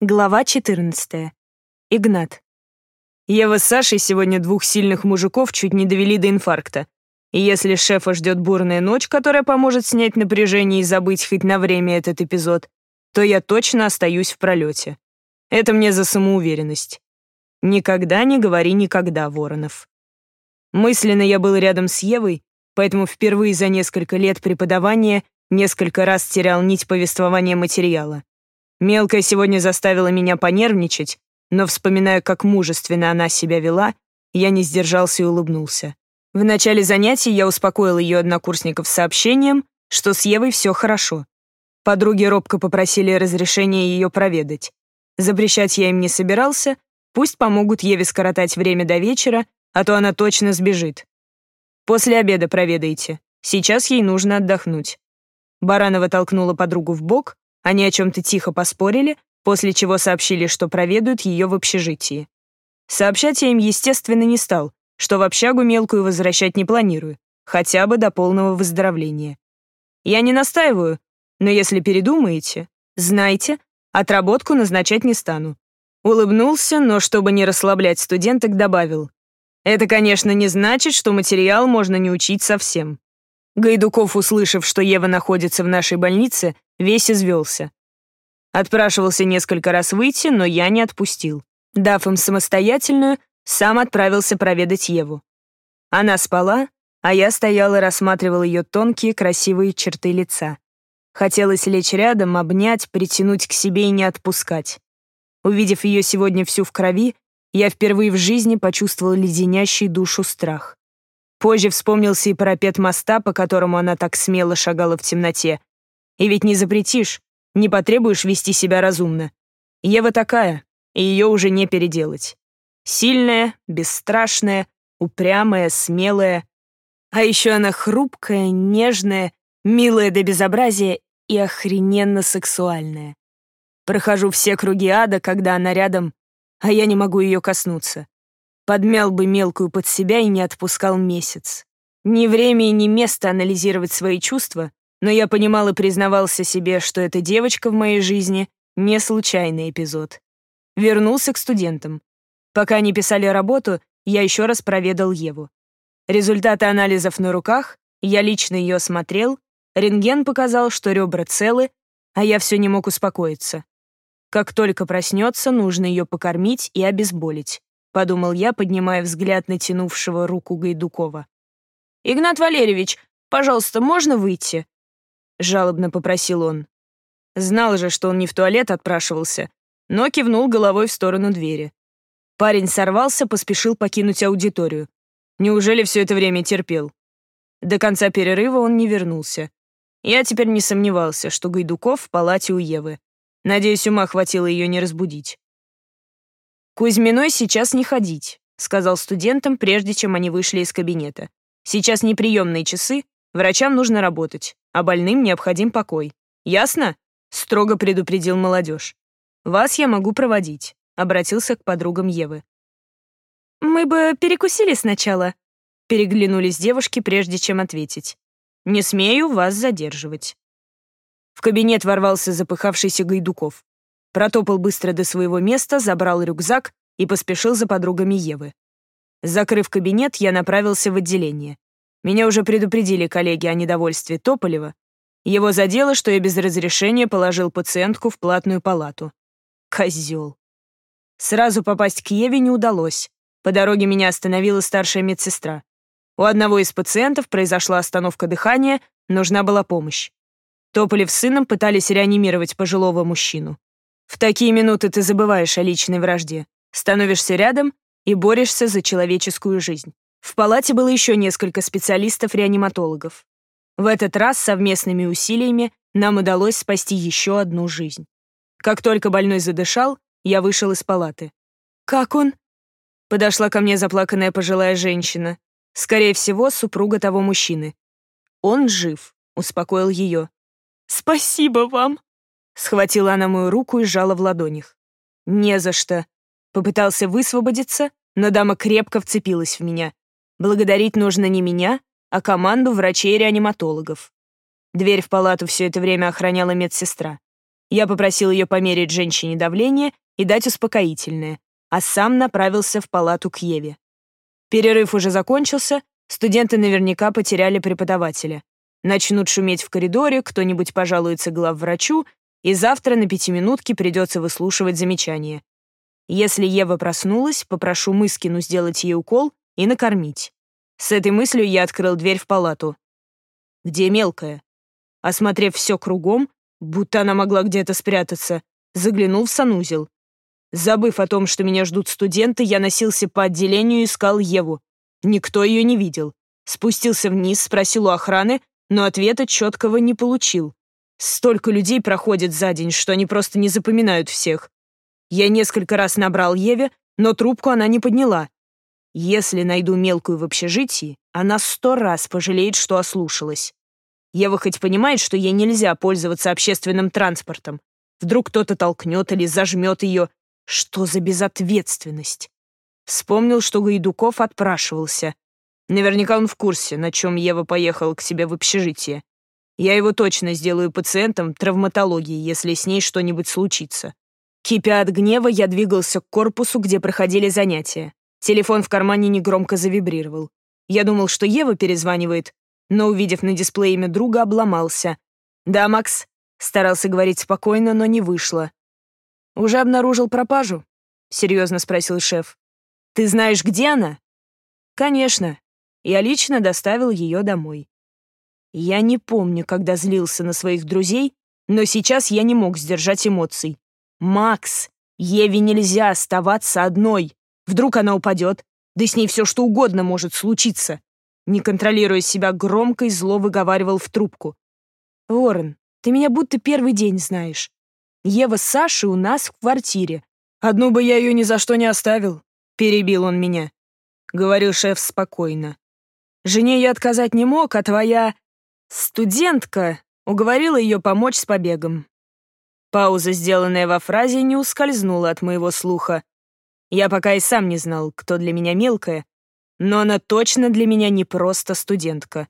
Глава 14. Игнат. Ева с Сашей сегодня двух сильных мужиков чуть не довели до инфаркта. И если шефа ждет бурная ночь, которая поможет снять напряжение и забыть хоть на время этот эпизод, то я точно остаюсь в пролете. Это мне за самоуверенность. Никогда не говори никогда, Воронов. Мысленно я был рядом с Евой, поэтому впервые за несколько лет преподавания несколько раз терял нить повествования материала. Мелкая сегодня заставила меня понервничать, но, вспоминая, как мужественно она себя вела, я не сдержался и улыбнулся. В начале занятий я успокоил ее однокурсников сообщением, что с Евой все хорошо. Подруги робко попросили разрешения ее проведать. Запрещать я им не собирался, пусть помогут Еве скоротать время до вечера, а то она точно сбежит. После обеда проведайте. Сейчас ей нужно отдохнуть. Баранова толкнула подругу в бок, они о чем-то тихо поспорили, после чего сообщили, что проведают ее в общежитии. Сообщать я им, естественно, не стал, что в общагу мелкую возвращать не планирую, хотя бы до полного выздоровления. Я не настаиваю, но если передумаете, знайте, отработку назначать не стану. Улыбнулся, но чтобы не расслаблять студенток, добавил. Это, конечно, не значит, что материал можно не учить совсем. Гайдуков, услышав, что Ева находится в нашей больнице, весь извелся. Отпрашивался несколько раз выйти, но я не отпустил. Дав им самостоятельную, сам отправился проведать Еву. Она спала, а я стоял и рассматривал ее тонкие, красивые черты лица. Хотелось лечь рядом, обнять, притянуть к себе и не отпускать. Увидев ее сегодня всю в крови, я впервые в жизни почувствовал леденящий душу страх. Позже вспомнился и парапет моста, по которому она так смело шагала в темноте, и ведь не запретишь, не потребуешь вести себя разумно. Ева такая, и ее уже не переделать. Сильная, бесстрашная, упрямая, смелая. А еще она хрупкая, нежная, милая до безобразия и охрененно сексуальная. Прохожу все круги ада, когда она рядом, а я не могу ее коснуться. Подмял бы мелкую под себя и не отпускал месяц. Ни время ни место анализировать свои чувства, но я понимал и признавался себе, что эта девочка в моей жизни — не случайный эпизод. Вернулся к студентам. Пока они писали работу, я еще раз проведал Еву. Результаты анализов на руках, я лично ее осмотрел, рентген показал, что ребра целы, а я все не мог успокоиться. Как только проснется, нужно ее покормить и обезболить, подумал я, поднимая взгляд на тянувшего руку Гайдукова. «Игнат Валерьевич, пожалуйста, можно выйти?» — жалобно попросил он. Знал же, что он не в туалет отпрашивался, но кивнул головой в сторону двери. Парень сорвался, поспешил покинуть аудиторию. Неужели все это время терпел? До конца перерыва он не вернулся. Я теперь не сомневался, что Гайдуков в палате у Евы. Надеюсь, ума хватило ее не разбудить. «Кузьминой сейчас не ходить», — сказал студентам, прежде чем они вышли из кабинета. «Сейчас неприемные часы, врачам нужно работать а больным необходим покой. Ясно?» — строго предупредил молодежь. «Вас я могу проводить», — обратился к подругам Евы. «Мы бы перекусили сначала», — переглянулись девушки, прежде чем ответить. «Не смею вас задерживать». В кабинет ворвался запыхавшийся Гайдуков. Протопал быстро до своего места, забрал рюкзак и поспешил за подругами Евы. Закрыв кабинет, я направился в отделение. Меня уже предупредили коллеги о недовольстве Тополева. Его задело, что я без разрешения положил пациентку в платную палату. Козел. Сразу попасть к Еве не удалось. По дороге меня остановила старшая медсестра. У одного из пациентов произошла остановка дыхания, нужна была помощь. Тополев с сыном пытались реанимировать пожилого мужчину. В такие минуты ты забываешь о личной вражде, становишься рядом и борешься за человеческую жизнь. В палате было еще несколько специалистов-реаниматологов. В этот раз совместными усилиями нам удалось спасти еще одну жизнь. Как только больной задышал, я вышел из палаты. «Как он?» Подошла ко мне заплаканная пожилая женщина. Скорее всего, супруга того мужчины. «Он жив», — успокоил ее. «Спасибо вам!» Схватила она мою руку и сжала в ладонях. «Не за что». Попытался высвободиться, но дама крепко вцепилась в меня. Благодарить нужно не меня, а команду врачей-реаниматологов. Дверь в палату все это время охраняла медсестра. Я попросил ее померить женщине давление и дать успокоительное, а сам направился в палату к Еве. Перерыв уже закончился, студенты наверняка потеряли преподавателя. Начнут шуметь в коридоре, кто-нибудь пожалуется главврачу, и завтра на пятиминутке придется выслушивать замечания. Если Ева проснулась, попрошу Мыскину сделать ей укол и накормить. С этой мыслью я открыл дверь в палату. Где мелкая? Осмотрев все кругом, будто она могла где-то спрятаться, заглянул в санузел. Забыв о том, что меня ждут студенты, я носился по отделению и искал Еву. Никто ее не видел. Спустился вниз, спросил у охраны, но ответа четкого не получил. Столько людей проходит за день, что они просто не запоминают всех. Я несколько раз набрал Еве, но трубку она не подняла. Если найду мелкую в общежитии, она сто раз пожалеет, что ослушалась. Ева хоть понимает, что ей нельзя пользоваться общественным транспортом. Вдруг кто-то толкнет или зажмет ее. Что за безответственность? Вспомнил, что Гайдуков отпрашивался. Наверняка он в курсе, на чем Ева поехала к себе в общежитие. Я его точно сделаю пациентом травматологии, если с ней что-нибудь случится. Кипя от гнева, я двигался к корпусу, где проходили занятия. Телефон в кармане негромко завибрировал. Я думал, что Ева перезванивает, но, увидев на дисплее имя друга, обломался. «Да, Макс?» — старался говорить спокойно, но не вышло. «Уже обнаружил пропажу?» — серьезно спросил шеф. «Ты знаешь, где она?» «Конечно. Я лично доставил ее домой. Я не помню, когда злился на своих друзей, но сейчас я не мог сдержать эмоций. «Макс, Еве нельзя оставаться одной. Вдруг она упадет, да с ней все что угодно может случиться». Не контролируя себя, громко и зло выговаривал в трубку. «Ворон, ты меня будто первый день знаешь. Ева с Сашей у нас в квартире. Одну бы я ее ни за что не оставил», — перебил он меня. Говорил шеф спокойно. Жене я отказать не мог, а твоя студентка уговорила ее помочь с побегом. Пауза, сделанная во фразе, не ускользнула от моего слуха. Я пока и сам не знал, кто для меня мелкая, но она точно для меня не просто студентка.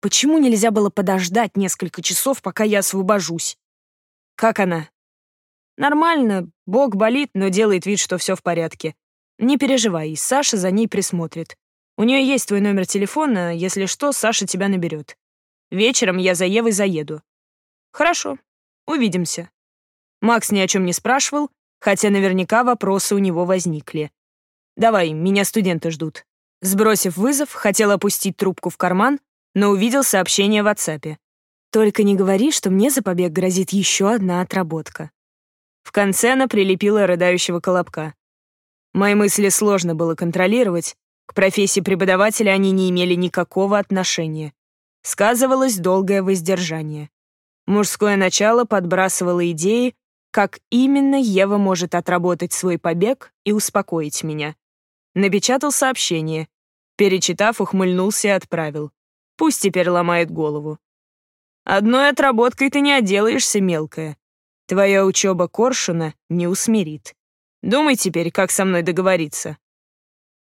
Почему нельзя было подождать несколько часов, пока я освобожусь? Как она? Нормально, бог болит, но делает вид, что все в порядке. Не переживай, Саша за ней присмотрит. У нее есть твой номер телефона, если что, Саша тебя наберет. Вечером я за Евой заеду. Хорошо, увидимся. Макс ни о чем не спрашивал, хотя наверняка вопросы у него возникли. Давай, меня студенты ждут. Сбросив вызов, хотел опустить трубку в карман, но увидел сообщение в WhatsApp. Только не говори, что мне за побег грозит еще одна отработка. В конце она прилепила рыдающего колобка. Мои мысли сложно было контролировать, к профессии преподавателя они не имели никакого отношения. Сказывалось долгое воздержание. Мужское начало подбрасывало идеи, как именно Ева может отработать свой побег и успокоить меня. Напечатал сообщение. Перечитав, ухмыльнулся и отправил. Пусть теперь ломает голову. Одной отработкой ты не отделаешься, мелкая. Твоя учеба Коршуна не усмирит. Думай теперь, как со мной договориться.